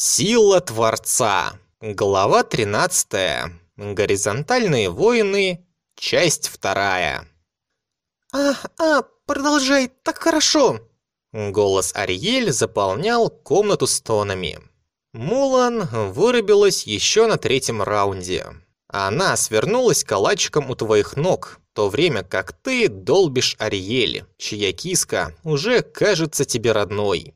Сила Творца. Глава 13. Горизонтальные воины. Часть 2. «А, а, продолжай, так хорошо!» Голос Ариэль заполнял комнату стонами. Мулан вырубилась еще на третьем раунде. Она свернулась калачиком у твоих ног, в то время как ты долбишь Ариэль, чья киска уже кажется тебе родной.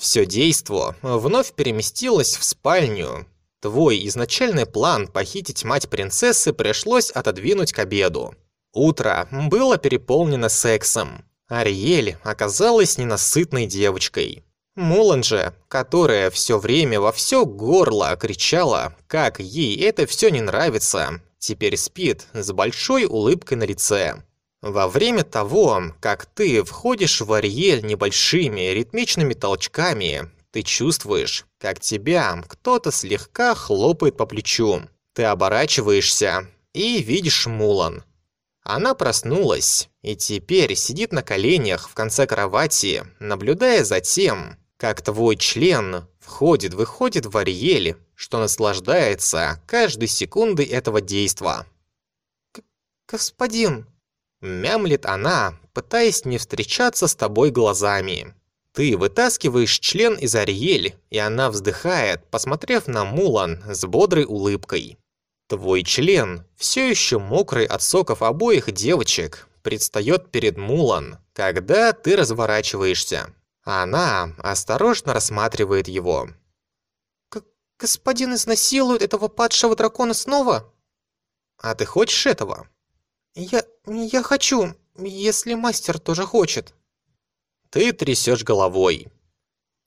Все действо вновь переместилось в спальню. Твой изначальный план похитить мать принцессы пришлось отодвинуть к обеду. Утро было переполнено сексом. Ариэль оказалась ненасытной девочкой. Мулан же, которая все время во все горло кричала, как ей это все не нравится, теперь спит с большой улыбкой на лице. Во время того, как ты входишь в Ариэль небольшими ритмичными толчками, ты чувствуешь, как тебя кто-то слегка хлопает по плечу. Ты оборачиваешься и видишь Мулан. Она проснулась и теперь сидит на коленях в конце кровати, наблюдая за тем, как твой член входит-выходит в Ариэль, что наслаждается каждой секундой этого действа. «Господин!» Мямлит она, пытаясь не встречаться с тобой глазами. Ты вытаскиваешь член из Ариэль, и она вздыхает, посмотрев на Мулан с бодрой улыбкой. Твой член, все еще мокрый от соков обоих девочек, предстает перед Мулан, когда ты разворачиваешься. Она осторожно рассматривает его. «Господин изнасилует этого падшего дракона снова?» «А ты хочешь этого?» «Я... я хочу, если мастер тоже хочет». Ты трясешь головой.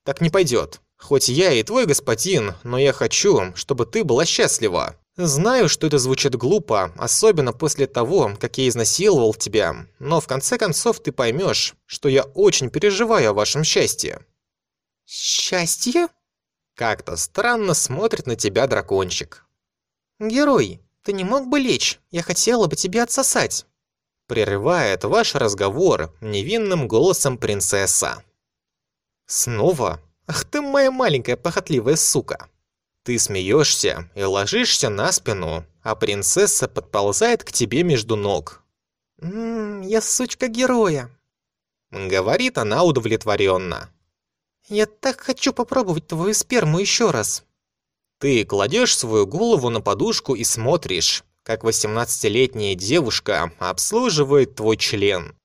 «Так не пойдет. Хоть я и твой господин, но я хочу, чтобы ты была счастлива. Знаю, что это звучит глупо, особенно после того, как я изнасиловал тебя, но в конце концов ты поймешь, что я очень переживаю о вашем счастье». «Счастье?» Как-то странно смотрит на тебя дракончик. «Герой, ты не мог бы лечь? Я хотела бы тебя отсосать». Прерывает ваш разговор невинным голосом принцесса. «Снова? Ах ты моя маленькая похотливая сука!» Ты смеешься и ложишься на спину, а принцесса подползает к тебе между ног. «Ммм, я сучка героя», — говорит она удовлетворенно. «Я так хочу попробовать твою сперму еще раз». Ты кладешь свою голову на подушку и смотришь, как 18-летняя девушка обслуживает твой член.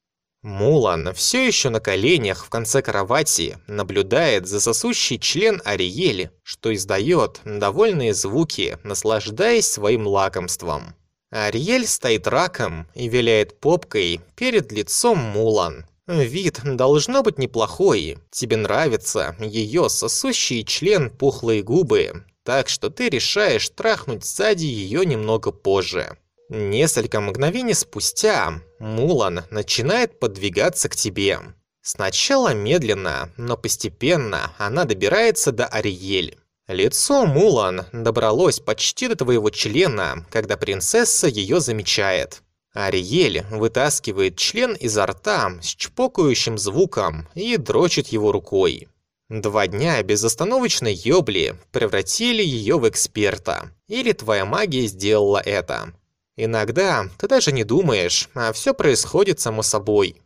Мулан все еще на коленях в конце кровати наблюдает за сосущий член Ариэли, что издает довольные звуки, наслаждаясь своим лакомством. Ариэль стоит раком и виляет попкой перед лицом Мулан. Вид должно быть неплохой. Тебе нравится ее сосущий член пухлые губы, так что ты решаешь трахнуть сзади ее немного позже. Несколько мгновений спустя Мулан начинает подвигаться к тебе. Сначала медленно, но постепенно она добирается до Ариэль. Лицо Мулан добралось почти до твоего члена, когда принцесса ее замечает. Ариэль вытаскивает член изо рта с чпокающим звуком и дрочит его рукой. Два дня безостановочной ёбли превратили ее в эксперта. Или твоя магия сделала это. Иногда ты даже не думаешь, а все происходит само собой.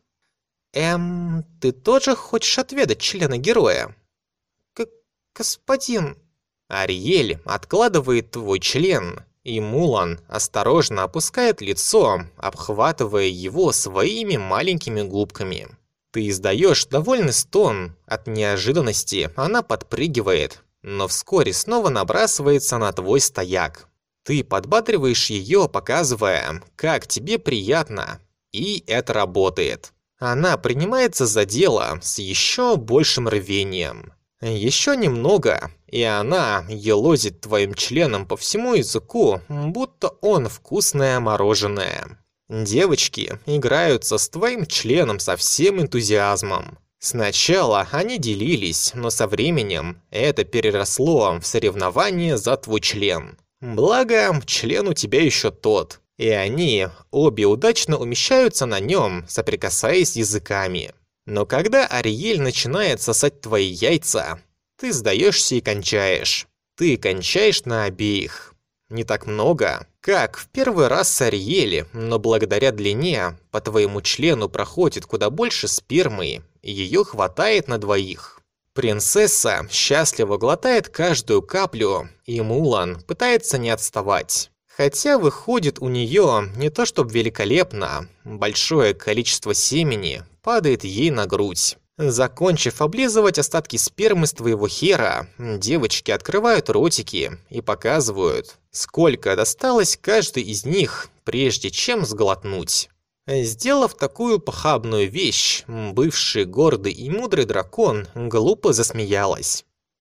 Эм, ты тоже хочешь отведать члена героя? К господин... Ариэль откладывает твой член, и Мулан осторожно опускает лицо, обхватывая его своими маленькими губками. Ты издаешь довольный стон. От неожиданности она подпрыгивает, но вскоре снова набрасывается на твой стояк. Ты подбадриваешь ее, показывая, как тебе приятно. И это работает. Она принимается за дело с еще большим рвением. Еще немного, и она елозит твоим членом по всему языку, будто он вкусное мороженое. Девочки играются с твоим членом со всем энтузиазмом. Сначала они делились, но со временем это переросло в соревнование за твой член. Благо, член у тебя еще тот, и они обе удачно умещаются на нем, соприкасаясь языками. Но когда Ариэль начинает сосать твои яйца, ты сдаешься и кончаешь. Ты кончаешь на обеих. Не так много, как в первый раз с Ариэли, но благодаря длине по твоему члену проходит куда больше спермы, и ее хватает на двоих. Принцесса счастливо глотает каждую каплю, и Мулан пытается не отставать. Хотя выходит у нее не то чтобы великолепно, большое количество семени падает ей на грудь. Закончив облизывать остатки спермы с твоего хера, девочки открывают ротики и показывают, сколько досталось каждой из них, прежде чем сглотнуть. Сделав такую похабную вещь, бывший гордый и мудрый дракон глупо засмеялась.